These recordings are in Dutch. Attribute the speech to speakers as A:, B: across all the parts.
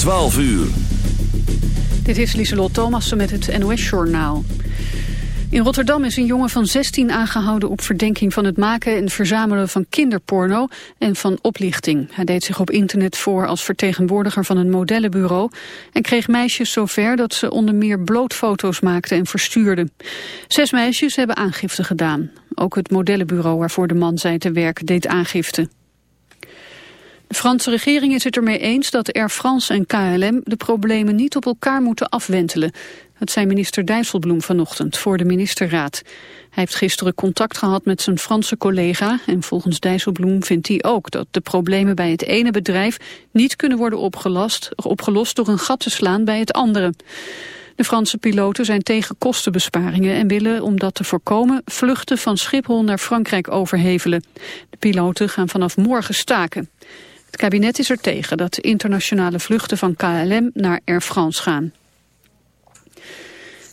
A: 12 uur.
B: Dit is Lieselot Thomassen met het NOS-journaal. In Rotterdam is een jongen van 16 aangehouden op verdenking van het maken en verzamelen van kinderporno en van oplichting. Hij deed zich op internet voor als vertegenwoordiger van een modellenbureau en kreeg meisjes zover dat ze onder meer blootfoto's maakten en verstuurden. Zes meisjes hebben aangifte gedaan. Ook het modellenbureau waarvoor de man zei te werken deed aangifte. De Franse regering is het ermee eens dat Air France en KLM de problemen niet op elkaar moeten afwentelen. Dat zei minister Dijsselbloem vanochtend voor de ministerraad. Hij heeft gisteren contact gehad met zijn Franse collega en volgens Dijsselbloem vindt hij ook dat de problemen bij het ene bedrijf niet kunnen worden opgelost, opgelost door een gat te slaan bij het andere. De Franse piloten zijn tegen kostenbesparingen en willen om dat te voorkomen vluchten van Schiphol naar Frankrijk overhevelen. De piloten gaan vanaf morgen staken. Het kabinet is er tegen dat internationale vluchten van KLM naar Air France gaan.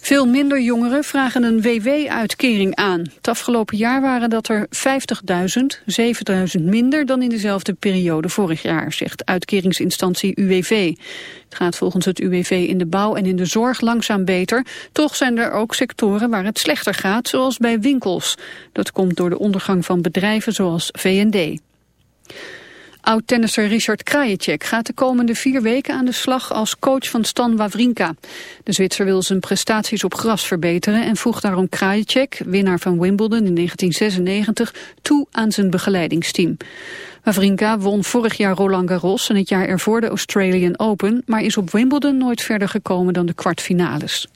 B: Veel minder jongeren vragen een WW-uitkering aan. Het afgelopen jaar waren dat er 50.000, 7.000 minder dan in dezelfde periode vorig jaar, zegt uitkeringsinstantie UWV. Het gaat volgens het UWV in de bouw en in de zorg langzaam beter. Toch zijn er ook sectoren waar het slechter gaat, zoals bij winkels. Dat komt door de ondergang van bedrijven zoals V&D. Oud-tennisser Richard Krajicek gaat de komende vier weken aan de slag als coach van Stan Wawrinka. De Zwitser wil zijn prestaties op gras verbeteren en voegt daarom Krajicek, winnaar van Wimbledon in 1996, toe aan zijn begeleidingsteam. Wawrinka won vorig jaar Roland Garros en het jaar ervoor de Australian Open, maar is op Wimbledon nooit verder gekomen dan de kwartfinales.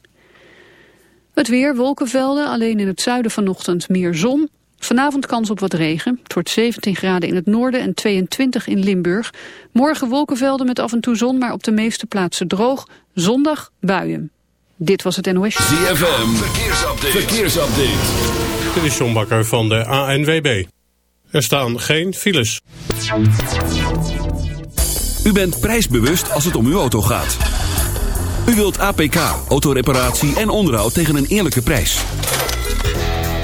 B: Het weer, wolkenvelden, alleen in het zuiden vanochtend meer zon. Vanavond kans op wat regen. Het wordt 17 graden in het noorden en 22 in Limburg. Morgen wolkenvelden met af en toe zon, maar op de meeste plaatsen droog. Zondag buien. Dit was het NOS.
A: ZFM, verkeersupdate. verkeersupdate.
C: Dit is John Bakker van de ANWB. Er staan geen files.
A: U bent prijsbewust als het om uw auto gaat. U wilt APK, autoreparatie en onderhoud tegen een eerlijke prijs.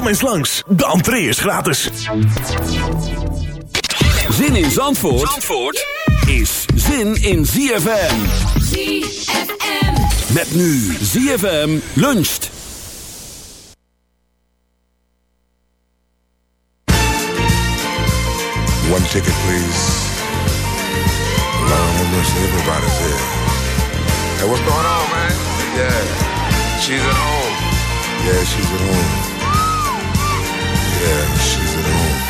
D: Kom eens langs, de entree is gratis.
A: Zin in Zandvoort, Zandvoort is zin in ZFM.
E: ZFM.
A: Met nu ZFM luncht.
F: One ticket, please. Lord have mercy, everybody's here. Hey, what's going on, man? Yeah, she's at home. Yeah, she's at home. Yeah, she's at home.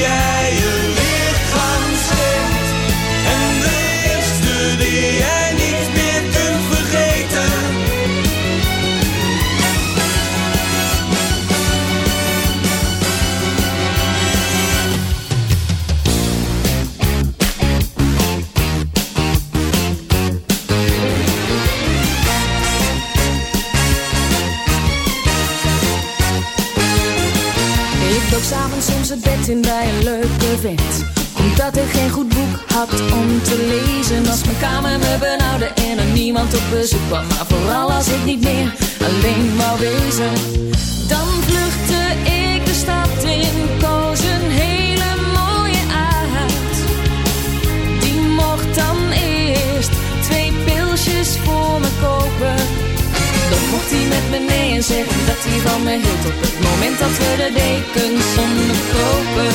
G: yeah. Dan vluchtte ik de stad in, koos een hele mooie uit Die mocht dan eerst twee pilsjes voor me kopen. Dan mocht hij met me mee en zeggen dat hij van me hield Op het moment dat we de dekens onderkopen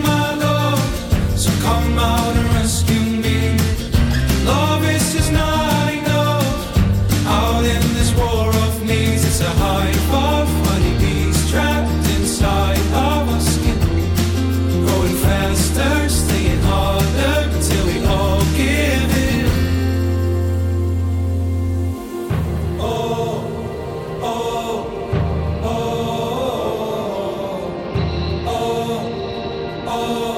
H: Oh.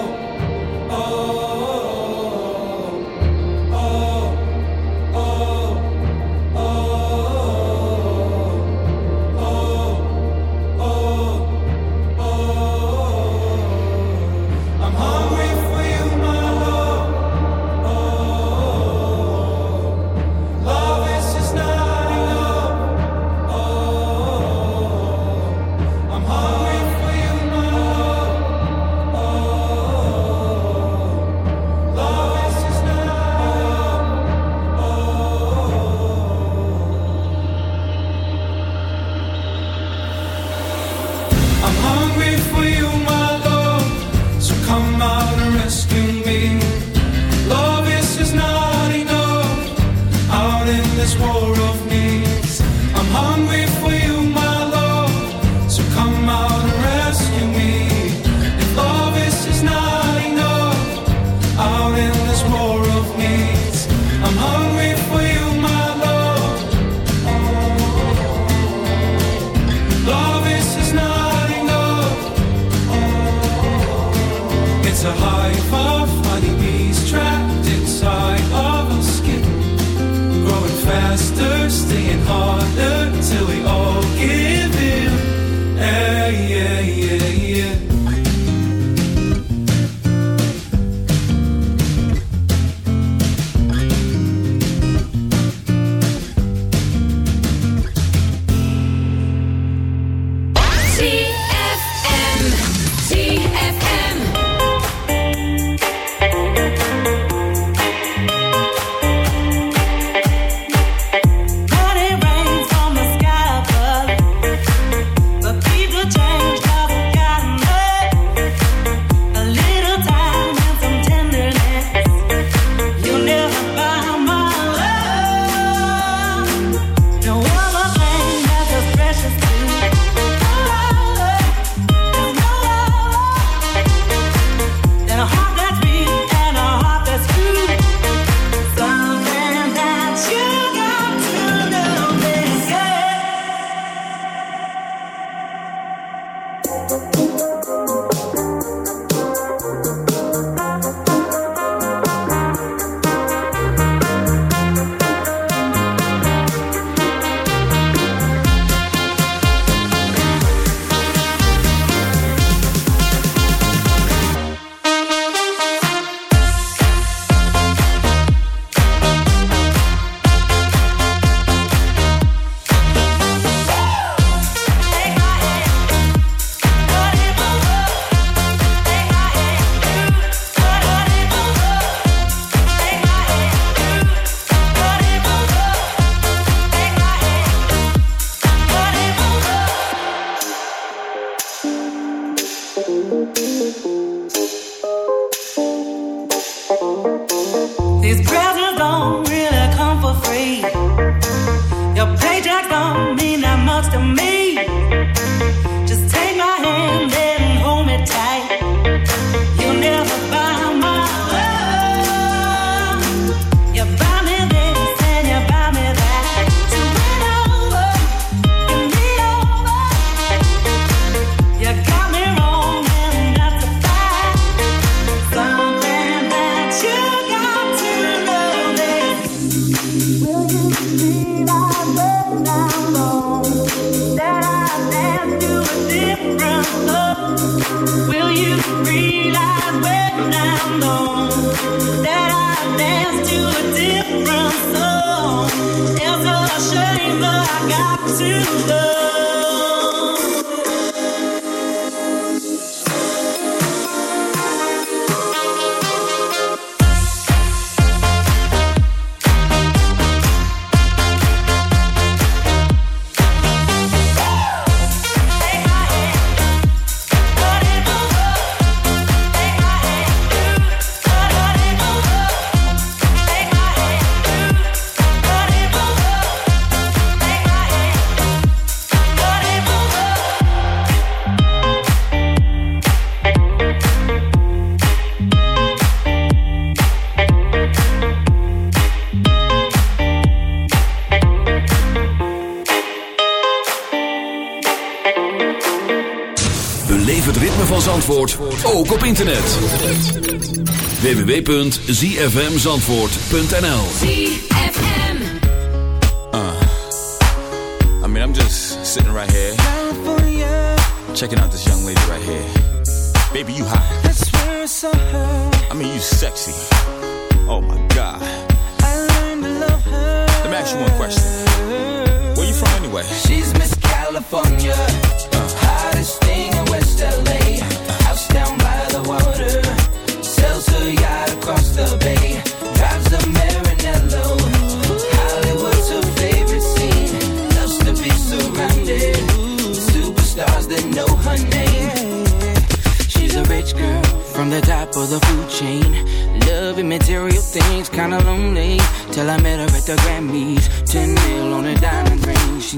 A: www.zfmzandvoort.nl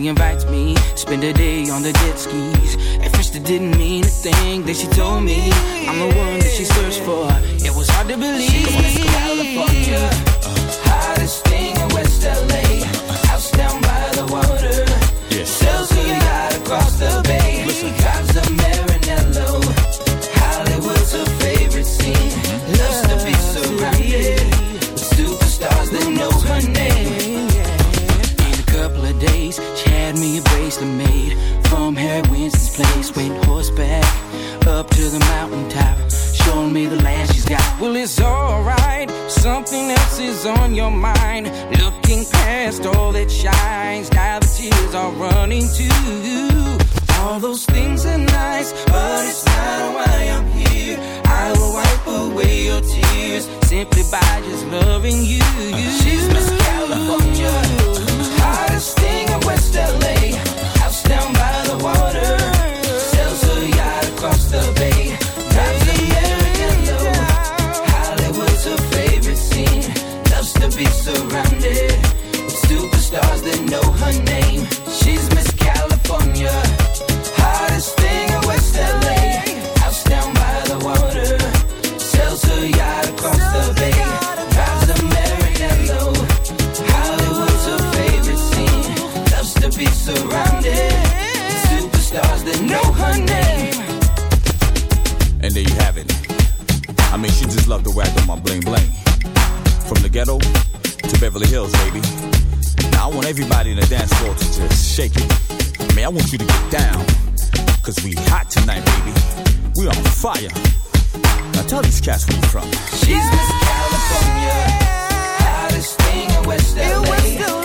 I: she invites me. Spend a day on the jet skis. At first, it didn't mean a thing that she told me. I'm the one that she searched for. It was hard to believe. to California. to
J: there you have it. I mean, she just loved the way I did my bling bling. From the ghetto to Beverly Hills, baby. Now I want everybody in the dance floor to just shake it. I mean, I want you to get down. Cause we hot tonight, baby. We on fire. Now tell these cats where you from.
I: She's Miss California. Hottest thing in West LA.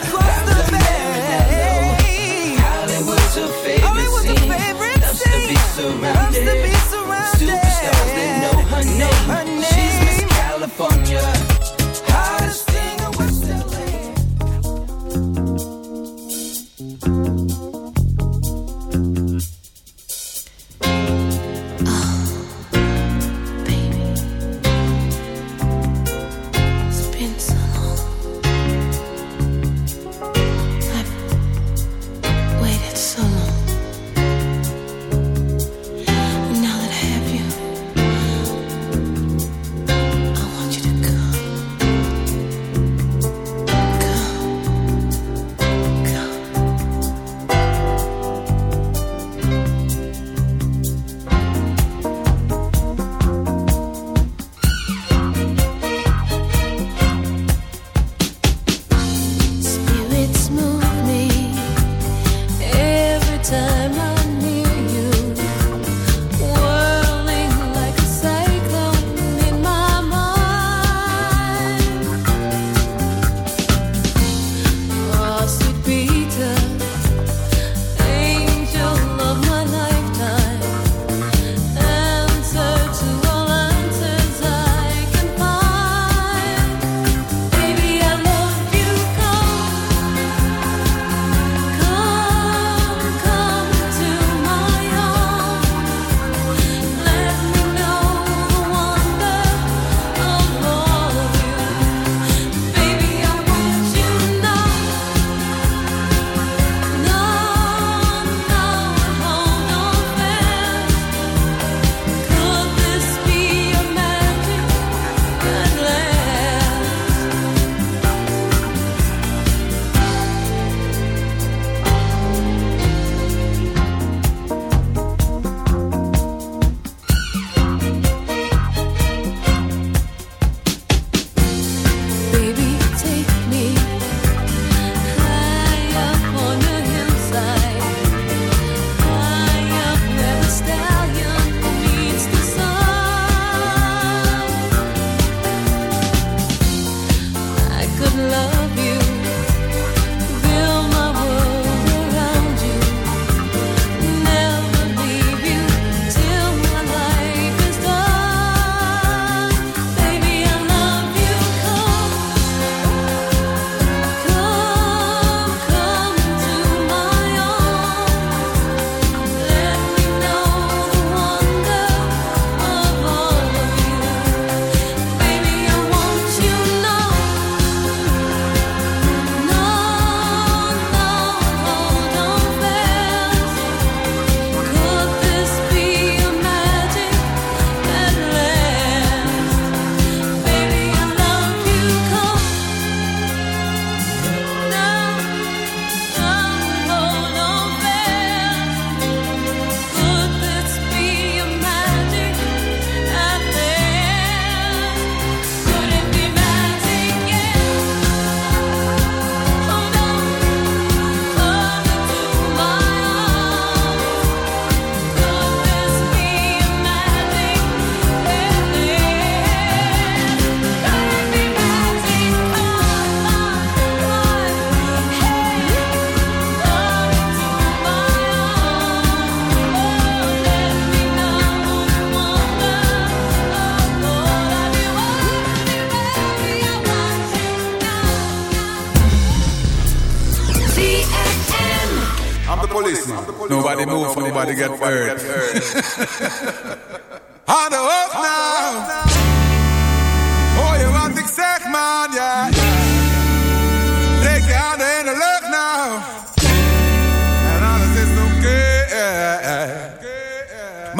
F: fun.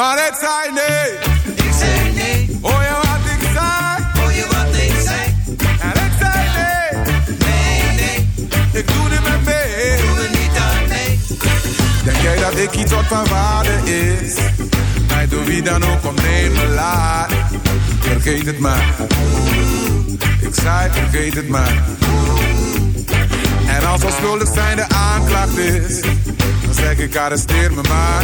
F: Maar het zei nee. Ik zei nee. Hoor je wat ik zei? Hoor je wat ik zei? En ik zei nee. Nee, nee. Ik doe niet meer mee. Doe er niet aan mee. Denk jij dat ik iets wat van waarde is? Mij door wie dan ook om neem me laat. Vergeet het maar. Ik zei vergeet het maar. En als onschuldig zijn de aanklacht is, dan zeg ik arresteer me maar.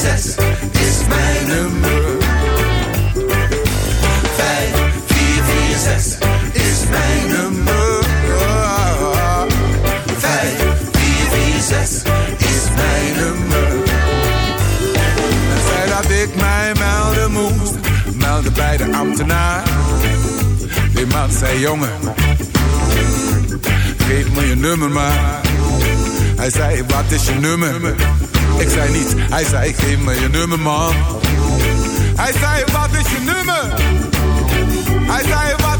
F: 6 is mijn nummer. 5,
K: is mijn nummer. 5, is mijn nummer. Hij zei dat ik mij melden moest, melden bij de ambtenaar. Die man zei, jongen, geef me je nummer maar. Hij zei, wat is je nummer? Ik zei niet, hij zei geef me je nummer man. Hij zei wat is je nummer? Hij zei wat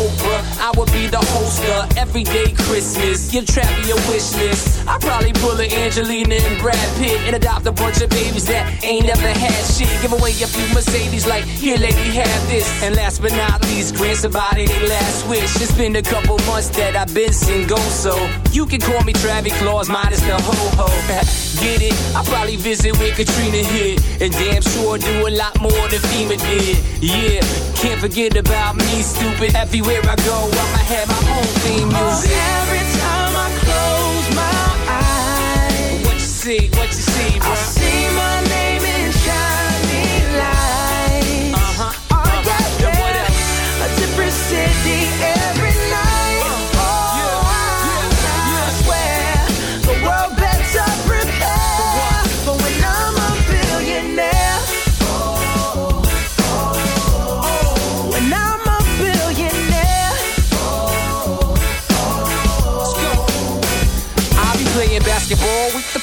L: Oprah. I would be the host of Everyday Christmas. Give Travis your wish list. I'd probably pull a Angelina and Brad Pitt and adopt a bunch of babies that ain't never had shit. Give away a few Mercedes, like, here, lady, have this. And last but not least, grant somebody their last wish. It's been a couple months that I've been single, so you can call me Travis Claus, minus the ho ho. Get it? I'll probably visit with Katrina hit. And damn sure do a lot more than FEMA did. Yeah, can't forget about me, stupid. Everywhere I go, I'ma have my own theme music.
M: every time I close my eyes,
L: what you see, what you see, bro?
M: I see my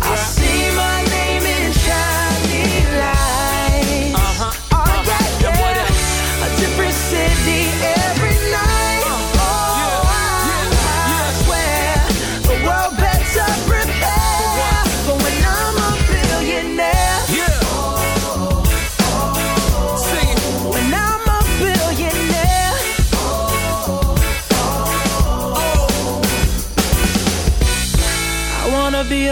L: bro.
M: I see my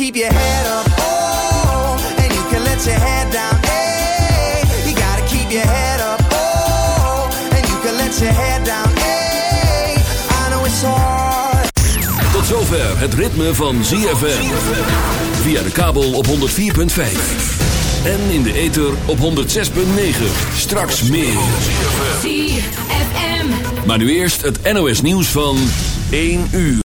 N: Keep your head up, oh, and you can let your head down, hey. You gotta keep your head up, oh, and you can let your head down, hey. I know it's hard.
A: Tot zover het ritme van ZFM. Via de kabel op 104.5. En in de ether op 106.9. Straks meer.
G: ZFM.
A: Maar nu eerst het NOS nieuws van 1 uur.